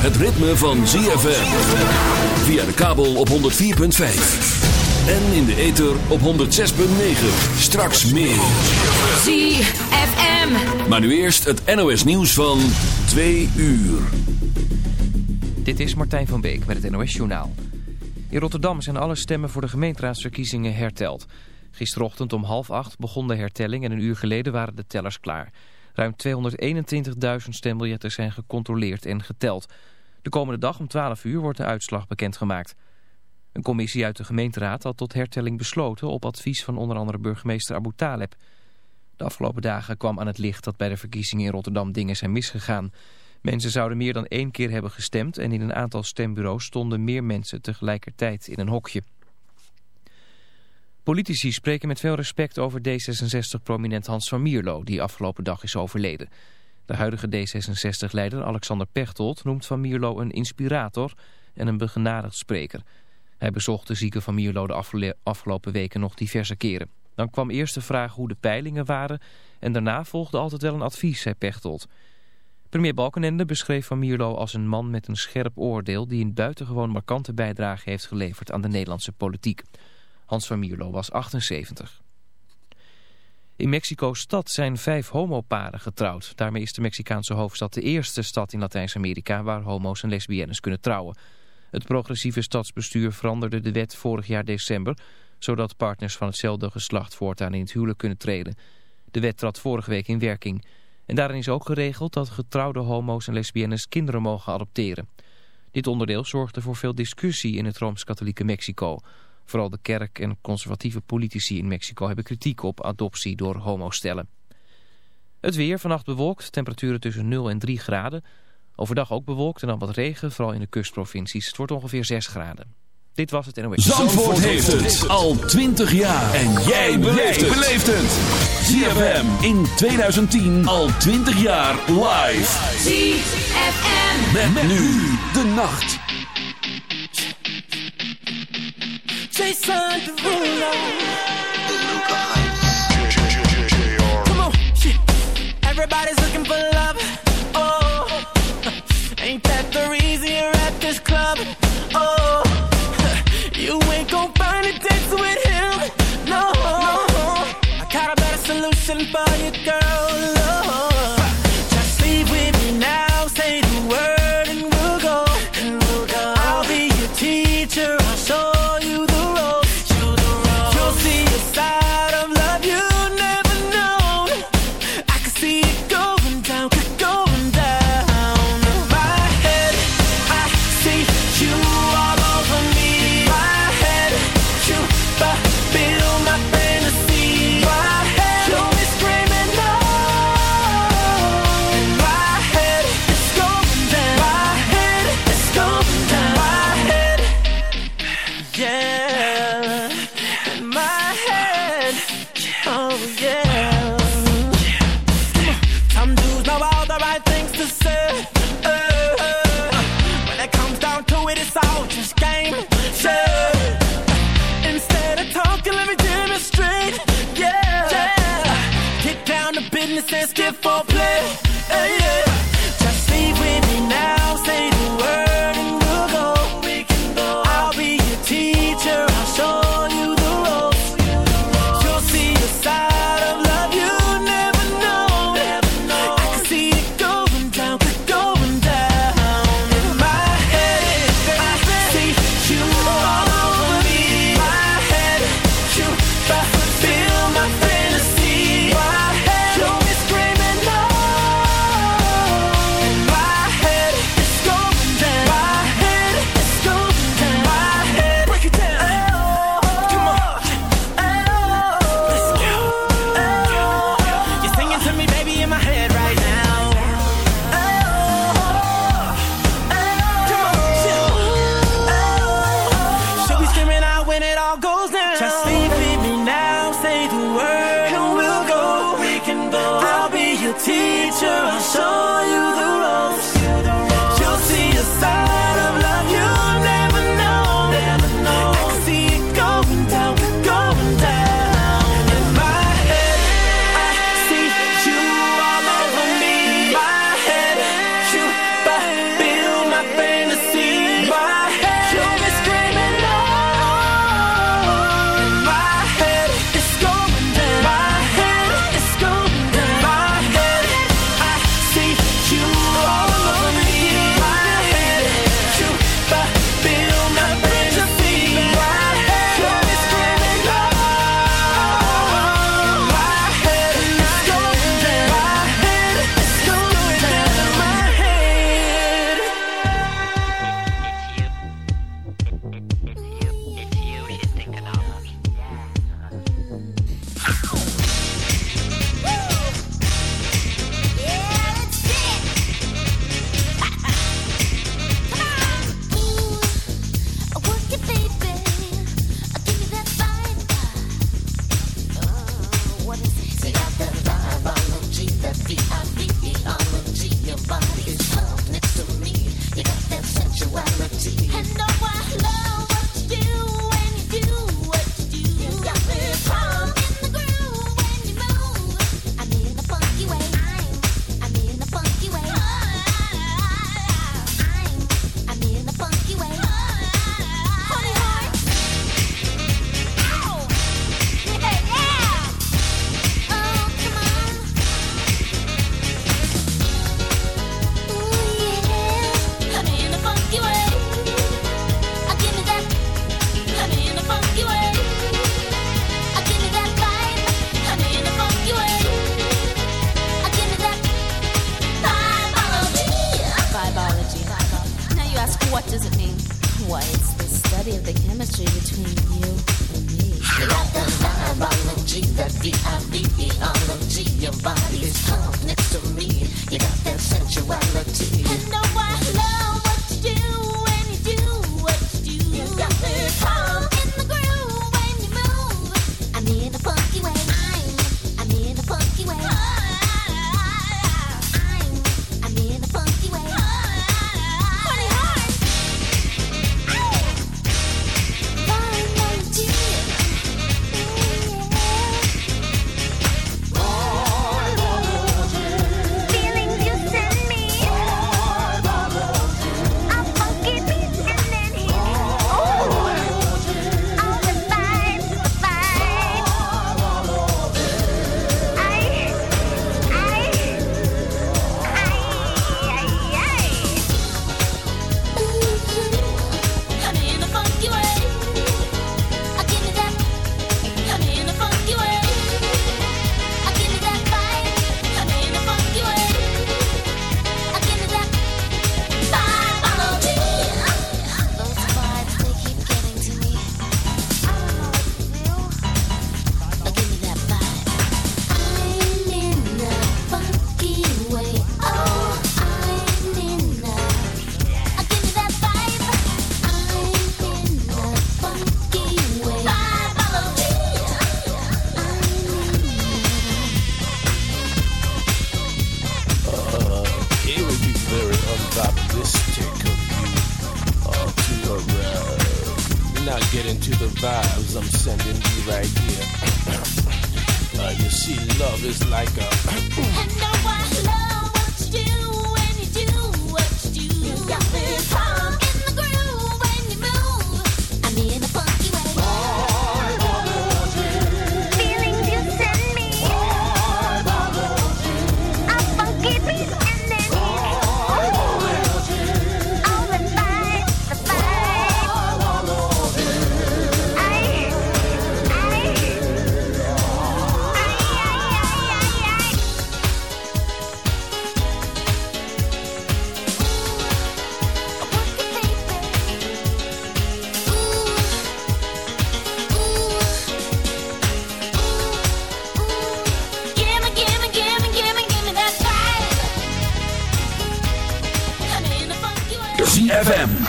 Het ritme van ZFM. Via de kabel op 104.5. En in de ether op 106.9. Straks meer. ZFM. Maar nu eerst het NOS nieuws van 2 uur. Dit is Martijn van Beek met het NOS Journaal. In Rotterdam zijn alle stemmen voor de gemeenteraadsverkiezingen herteld. Gisterochtend om half acht begon de hertelling en een uur geleden waren de tellers klaar. Ruim 221.000 stembiljetten zijn gecontroleerd en geteld. De komende dag om 12 uur wordt de uitslag bekendgemaakt. Een commissie uit de gemeenteraad had tot hertelling besloten op advies van onder andere burgemeester Abu Taleb. De afgelopen dagen kwam aan het licht dat bij de verkiezingen in Rotterdam dingen zijn misgegaan. Mensen zouden meer dan één keer hebben gestemd en in een aantal stembureaus stonden meer mensen tegelijkertijd in een hokje. Politici spreken met veel respect over D66-prominent Hans van Mierlo, die afgelopen dag is overleden. De huidige D66-leider Alexander Pechtold noemt Van Mierlo een inspirator en een begenadigd spreker. Hij bezocht de zieke Van Mierlo de afgelopen weken nog diverse keren. Dan kwam eerst de vraag hoe de peilingen waren en daarna volgde altijd wel een advies, zei Pechtold. Premier Balkenende beschreef Van Mierlo als een man met een scherp oordeel... die een buitengewoon markante bijdrage heeft geleverd aan de Nederlandse politiek. Hans van Mierlo was 78. In Mexico-stad zijn vijf homoparen getrouwd. Daarmee is de Mexicaanse hoofdstad de eerste stad in Latijns-Amerika waar homo's en lesbiennes kunnen trouwen. Het progressieve stadsbestuur veranderde de wet vorig jaar december, zodat partners van hetzelfde geslacht voortaan in het huwelijk kunnen treden. De wet trad vorige week in werking. En daarin is ook geregeld dat getrouwde homo's en lesbiennes kinderen mogen adopteren. Dit onderdeel zorgde voor veel discussie in het Rooms-Katholieke Mexico. Vooral de kerk en conservatieve politici in Mexico hebben kritiek op adoptie door homostellen. Het weer vannacht bewolkt, temperaturen tussen 0 en 3 graden. Overdag ook bewolkt en dan wat regen, vooral in de kustprovincies. Het wordt ongeveer 6 graden. Dit was het NOS. Zandvoort, Zandvoort heeft het al 20 jaar. En jij beleeft het. ZFM in 2010 al 20 jaar live. ZFM. Met, nu de nacht. Jason Derulo. Come on, shit. Everybody's looking for love. Oh, ain't that the reason you're at this club? Oh, you ain't gon' find a dancing with him. No, no. I got a better solution for you, girl. for play.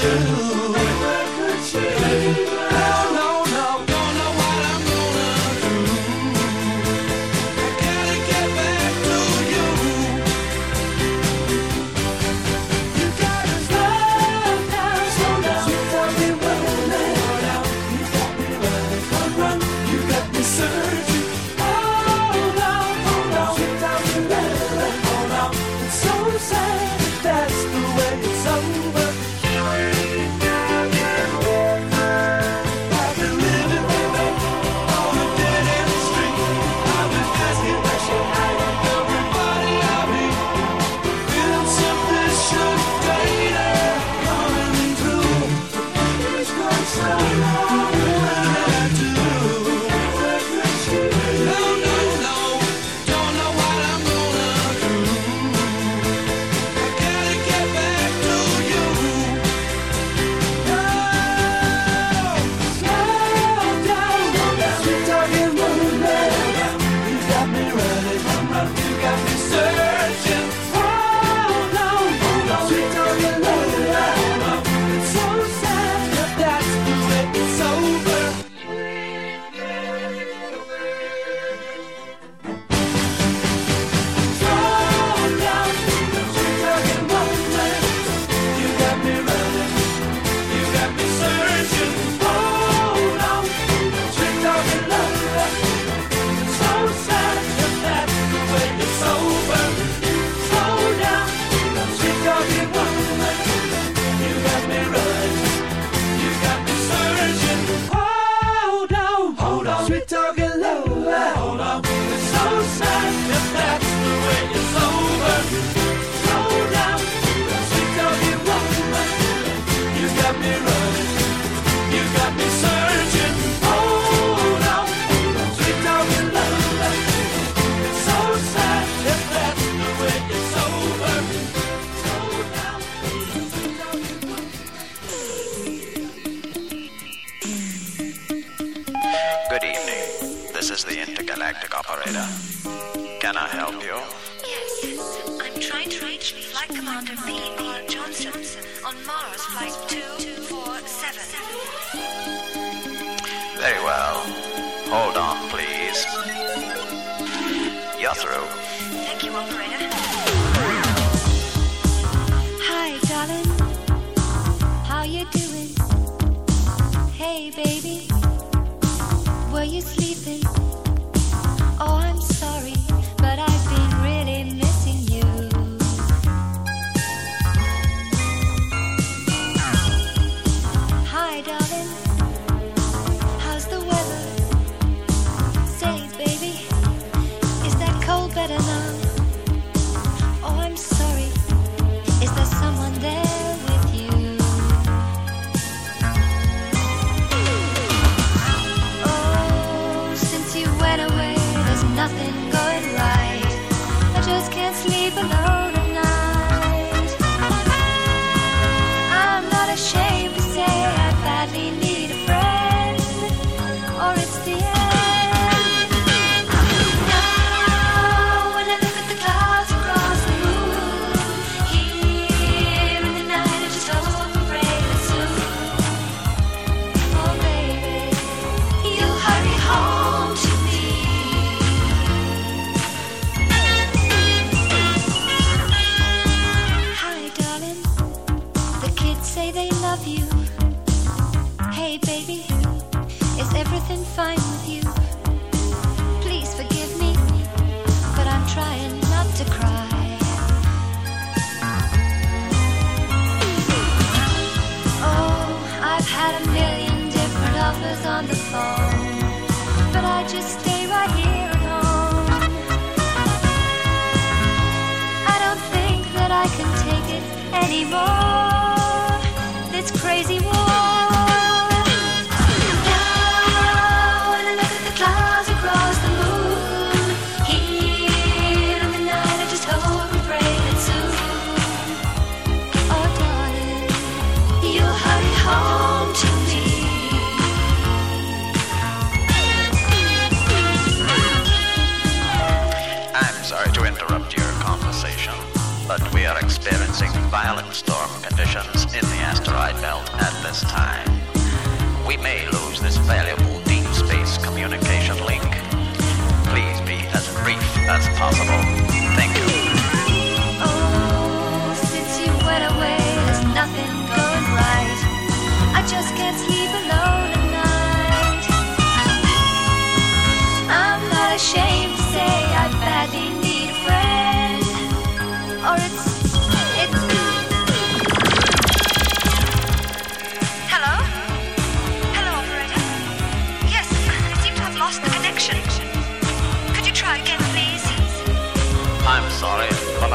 You.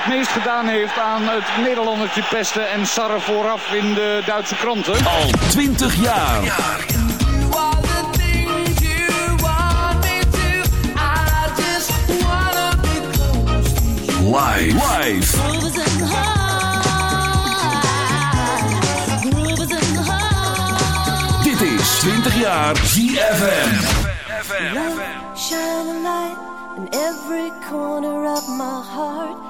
het meest gedaan heeft aan het Nederlandertje pesten en sarre vooraf in de Duitse kranten. Al 20 jaar. Dit is 20 jaar GFM. Shine a light in every corner of my heart.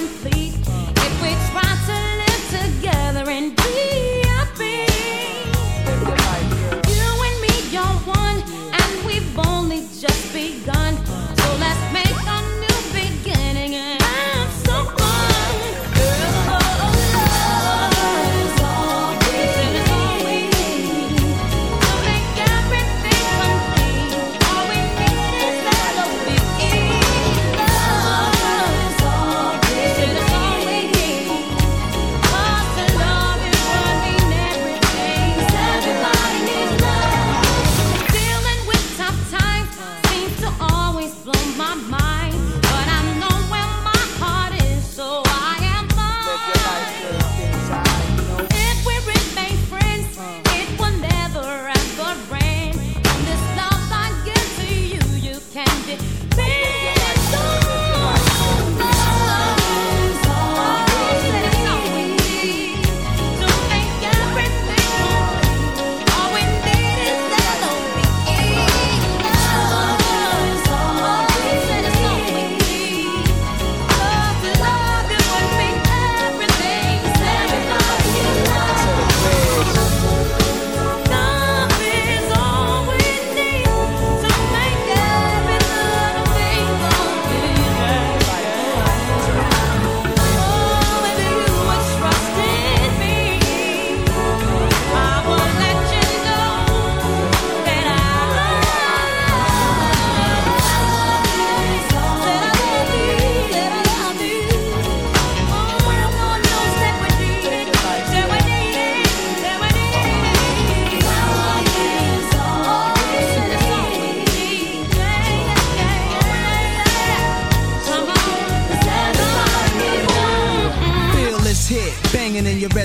something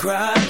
cry.